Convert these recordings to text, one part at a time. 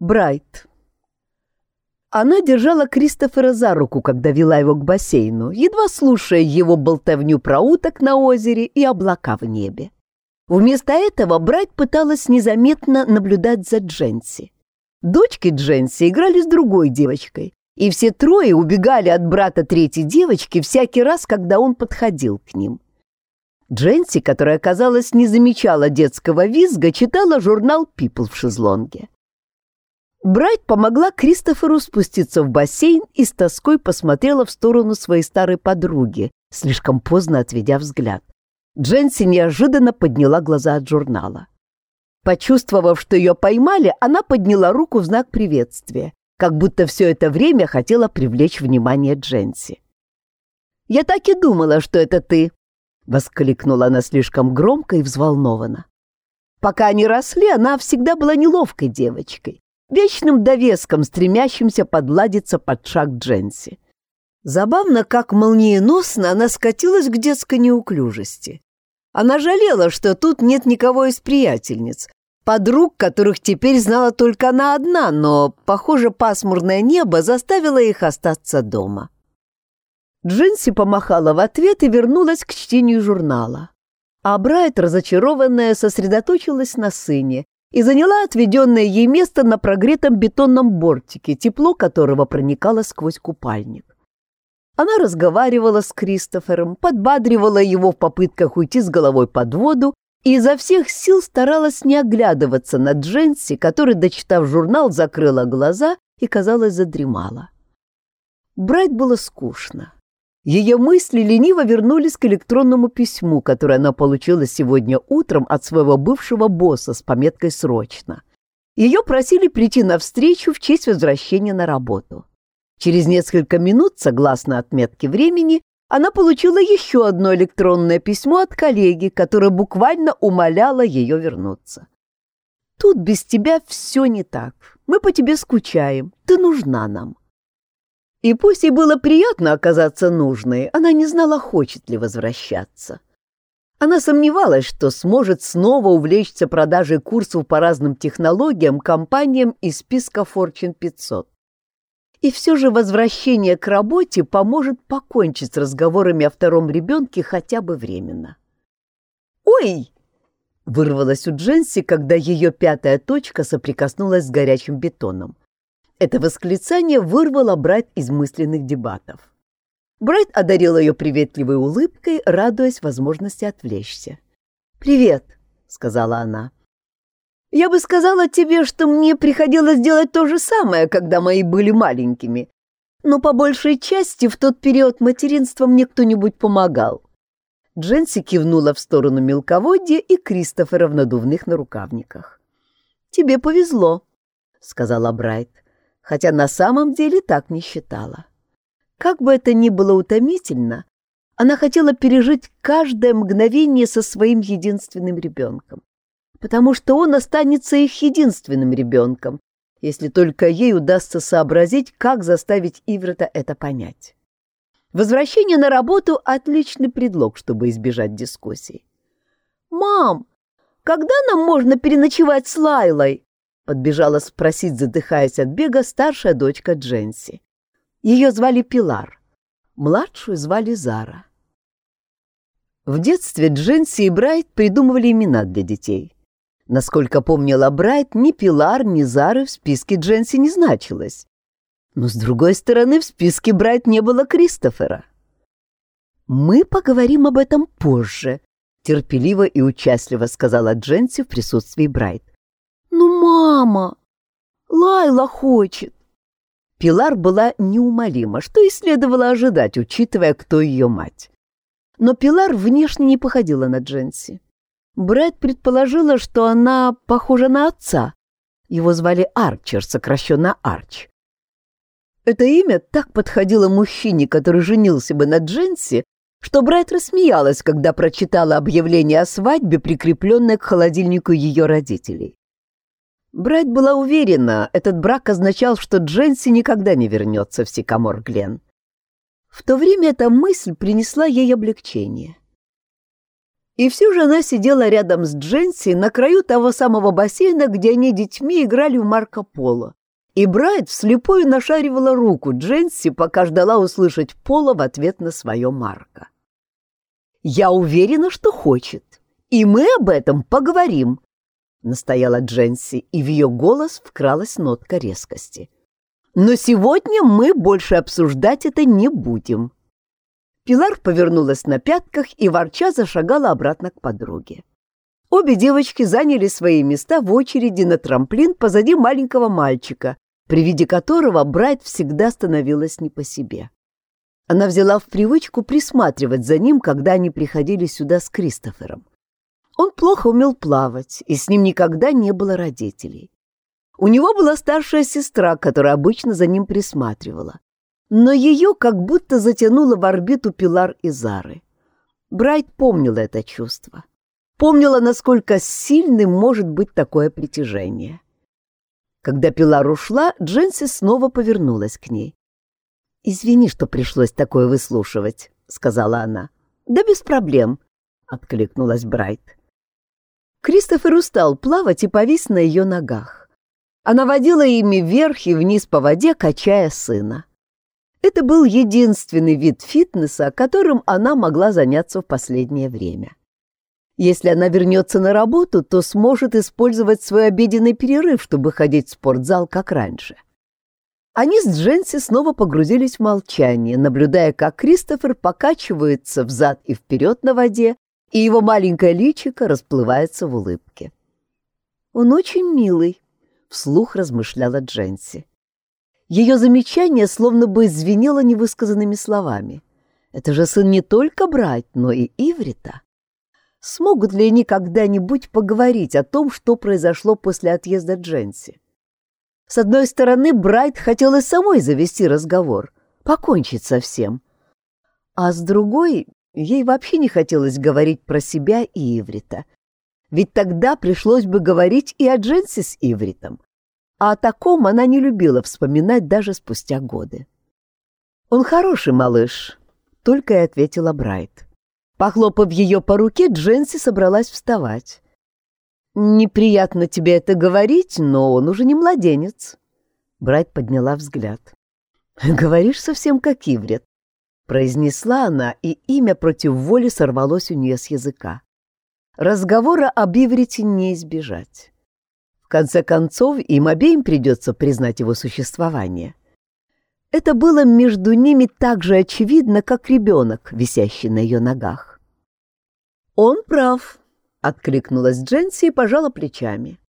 Брайт. Она держала Кристофера за руку, когда вела его к бассейну, едва слушая его болтовню про уток на озере и облака в небе. Вместо этого Брайт пыталась незаметно наблюдать за Дженси. Дочки Дженси играли с другой девочкой, и все трое убегали от брата третьей девочки всякий раз, когда он подходил к ним. Дженси, которая, казалось, не замечала детского визга, читала журнал «Пипл» в шезлонге. Брайт помогла Кристоферу спуститься в бассейн и с тоской посмотрела в сторону своей старой подруги, слишком поздно отведя взгляд. Дженси неожиданно подняла глаза от журнала. Почувствовав, что ее поймали, она подняла руку в знак приветствия, как будто все это время хотела привлечь внимание Дженси. «Я так и думала, что это ты», — воскликнула она слишком громко и взволнованно. Пока они росли, она всегда была неловкой девочкой, вечным довеском, стремящимся подладиться под шаг Дженси. Забавно, как молниеносно она скатилась к детской неуклюжести. Она жалела, что тут нет никого из приятельниц, подруг, которых теперь знала только она одна, но, похоже, пасмурное небо заставило их остаться дома. Джинси помахала в ответ и вернулась к чтению журнала. А Брайт, разочарованная, сосредоточилась на сыне и заняла отведенное ей место на прогретом бетонном бортике, тепло которого проникало сквозь купальник. Она разговаривала с Кристофером, подбадривала его в попытках уйти с головой под воду и изо всех сил старалась не оглядываться на Дженси, который, дочитав журнал, закрыла глаза и, казалось, задремала. Брать было скучно. Ее мысли лениво вернулись к электронному письму, которое она получила сегодня утром от своего бывшего босса с пометкой «Срочно». Ее просили прийти на встречу в честь возвращения на работу. Через несколько минут, согласно отметке времени, она получила еще одно электронное письмо от коллеги, которое буквально умоляло ее вернуться. «Тут без тебя все не так. Мы по тебе скучаем. Ты нужна нам». И пусть ей было приятно оказаться нужной, она не знала, хочет ли возвращаться. Она сомневалась, что сможет снова увлечься продажей курсов по разным технологиям компаниям из списка Fortune 500. И все же возвращение к работе поможет покончить с разговорами о втором ребенке хотя бы временно. «Ой!» — вырвалась у Дженси, когда ее пятая точка соприкоснулась с горячим бетоном. Это восклицание вырвало Брайт из мысленных дебатов. Брайт одарил ее приветливой улыбкой, радуясь возможности отвлечься. «Привет», — сказала она. «Я бы сказала тебе, что мне приходилось делать то же самое, когда мои были маленькими, но по большей части в тот период материнства мне кто-нибудь помогал». Дженси кивнула в сторону мелководья и Кристофера в надувных нарукавниках. «Тебе повезло», — сказала Брайт хотя на самом деле так не считала. Как бы это ни было утомительно, она хотела пережить каждое мгновение со своим единственным ребенком, потому что он останется их единственным ребенком, если только ей удастся сообразить, как заставить Иврата это понять. Возвращение на работу — отличный предлог, чтобы избежать дискуссий. «Мам, когда нам можно переночевать с Лайлой?» Подбежала спросить, задыхаясь от бега, старшая дочка Дженси. Ее звали Пилар. Младшую звали Зара. В детстве Дженси и Брайт придумывали имена для детей. Насколько помнила Брайт, ни Пилар, ни Зары в списке Дженси не значилось. Но, с другой стороны, в списке Брайт не было Кристофера. «Мы поговорим об этом позже», — терпеливо и участливо сказала Дженси в присутствии Брайт. «Ну, мама! Лайла хочет!» Пилар была неумолима, что и следовало ожидать, учитывая, кто ее мать. Но Пилар внешне не походила на Дженси. Брэд предположила, что она похожа на отца. Его звали Арчер, сокращенно Арч. Это имя так подходило мужчине, который женился бы на Дженси, что Брайт рассмеялась, когда прочитала объявление о свадьбе, прикрепленное к холодильнику ее родителей. Брайт была уверена, этот брак означал, что Дженси никогда не вернется в Сикамор Глен. В то время эта мысль принесла ей облегчение. И все же она сидела рядом с Дженси на краю того самого бассейна, где они детьми играли в Марко Поло. И Брайт вслепую нашаривала руку Дженси, пока ждала услышать Пола в ответ на свое Марко. «Я уверена, что хочет, и мы об этом поговорим», — настояла Дженси, и в ее голос вкралась нотка резкости. «Но сегодня мы больше обсуждать это не будем». Пилар повернулась на пятках и ворча зашагала обратно к подруге. Обе девочки заняли свои места в очереди на трамплин позади маленького мальчика, при виде которого Брайт всегда становилась не по себе. Она взяла в привычку присматривать за ним, когда они приходили сюда с Кристофером. Он плохо умел плавать, и с ним никогда не было родителей. У него была старшая сестра, которая обычно за ним присматривала. Но ее как будто затянуло в орбиту Пилар и Зары. Брайт помнила это чувство помнила, насколько сильным может быть такое притяжение. Когда Пилар ушла, Дженси снова повернулась к ней. «Извини, что пришлось такое выслушивать», — сказала она. «Да без проблем», — откликнулась Брайт. Кристофер устал плавать и повис на ее ногах. Она водила ими вверх и вниз по воде, качая сына. Это был единственный вид фитнеса, которым она могла заняться в последнее время. Если она вернется на работу, то сможет использовать свой обеденный перерыв, чтобы ходить в спортзал, как раньше. Они с Дженси снова погрузились в молчание, наблюдая, как Кристофер покачивается взад и вперед на воде, и его маленькое личико расплывается в улыбке. «Он очень милый», — вслух размышляла Дженси. Ее замечание словно бы звенело невысказанными словами. «Это же сын не только брать, но и Иврита». Смогут ли они когда-нибудь поговорить о том, что произошло после отъезда Дженси? С одной стороны, Брайт хотела самой завести разговор, покончить со всем. А с другой, ей вообще не хотелось говорить про себя и Иврита. Ведь тогда пришлось бы говорить и о Дженси с Ивритом. А о таком она не любила вспоминать даже спустя годы. «Он хороший малыш», — только и ответила Брайт. Похлопав ее по руке, Дженси собралась вставать. «Неприятно тебе это говорить, но он уже не младенец». Брайт подняла взгляд. «Говоришь совсем как Иврит», — произнесла она, и имя против воли сорвалось у нее с языка. Разговора об Иврите не избежать. В конце концов, им обеим придется признать его существование. Это было между ними так же очевидно, как ребенок, висящий на ее ногах. «Он прав», — откликнулась Дженси и пожала плечами.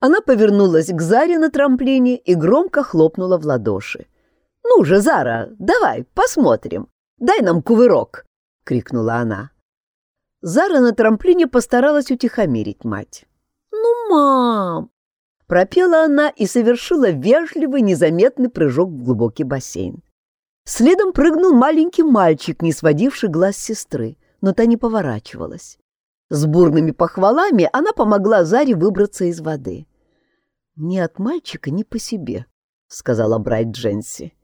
Она повернулась к Заре на трамплине и громко хлопнула в ладоши. «Ну же, Зара, давай, посмотрим. Дай нам кувырок!» — крикнула она. Зара на трамплине постаралась утихомирить мать. «Ну, мам!» — пропела она и совершила вежливый, незаметный прыжок в глубокий бассейн. Следом прыгнул маленький мальчик, не сводивший глаз сестры но та не поворачивалась. С бурными похвалами она помогла Заре выбраться из воды. «Мне от мальчика не по себе», — сказала Брайт Дженси.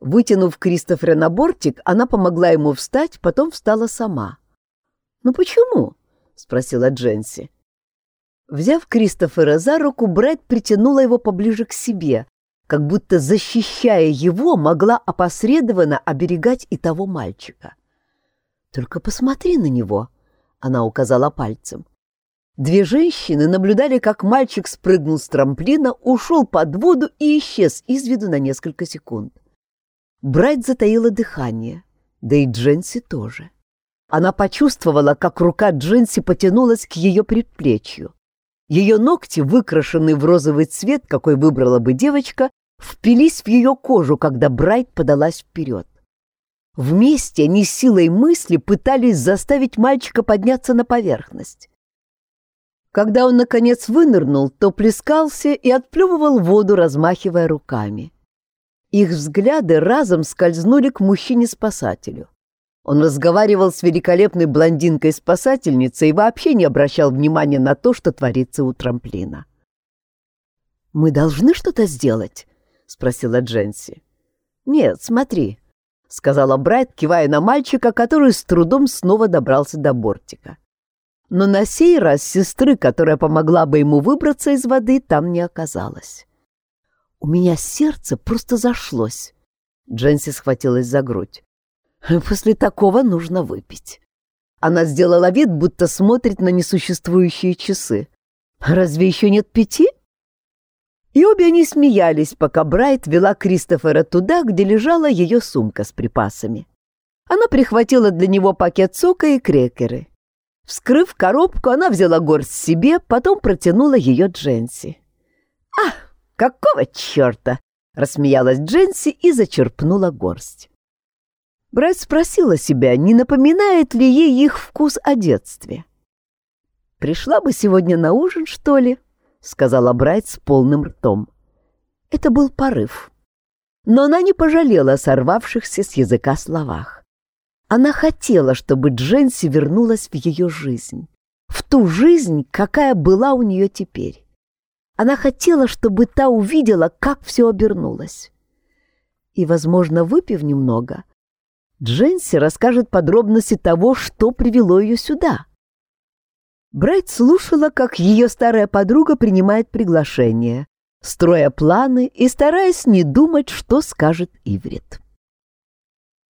Вытянув Кристофера на бортик, она помогла ему встать, потом встала сама. «Ну почему?» — спросила Дженси. Взяв Кристофера за руку, Брайт притянула его поближе к себе, как будто, защищая его, могла опосредованно оберегать и того мальчика. «Только посмотри на него!» — она указала пальцем. Две женщины наблюдали, как мальчик спрыгнул с трамплина, ушел под воду и исчез из виду на несколько секунд. Брайт затаила дыхание, да и Дженси тоже. Она почувствовала, как рука Дженси потянулась к ее предплечью. Ее ногти, выкрашенные в розовый цвет, какой выбрала бы девочка, впились в ее кожу, когда Брайт подалась вперед. Вместе они силой мысли пытались заставить мальчика подняться на поверхность. Когда он, наконец, вынырнул, то плескался и отплевывал воду, размахивая руками. Их взгляды разом скользнули к мужчине-спасателю. Он разговаривал с великолепной блондинкой-спасательницей и вообще не обращал внимания на то, что творится у трамплина. «Мы должны что-то сделать?» — спросила Дженси. «Нет, смотри», — сказала Брайт, кивая на мальчика, который с трудом снова добрался до бортика. Но на сей раз сестры, которая помогла бы ему выбраться из воды, там не оказалось. У меня сердце просто зашлось. Дженси схватилась за грудь. После такого нужно выпить. Она сделала вид, будто смотрит на несуществующие часы. Разве еще нет пяти? И обе они смеялись, пока Брайт вела Кристофера туда, где лежала ее сумка с припасами. Она прихватила для него пакет сока и крекеры. Вскрыв коробку, она взяла горсть себе, потом протянула ее Дженси. «А, какого черта?» — рассмеялась Дженси и зачерпнула горсть. Брайт спросила себя, не напоминает ли ей их вкус о детстве. «Пришла бы сегодня на ужин, что ли?» — сказала Брайт с полным ртом. Это был порыв. Но она не пожалела о сорвавшихся с языка словах. Она хотела, чтобы Дженси вернулась в ее жизнь, в ту жизнь, какая была у нее теперь. Она хотела, чтобы та увидела, как все обернулось. И, возможно, выпив немного, Дженси расскажет подробности того, что привело ее сюда. Брайт слушала, как ее старая подруга принимает приглашение, строя планы и стараясь не думать, что скажет Иврит.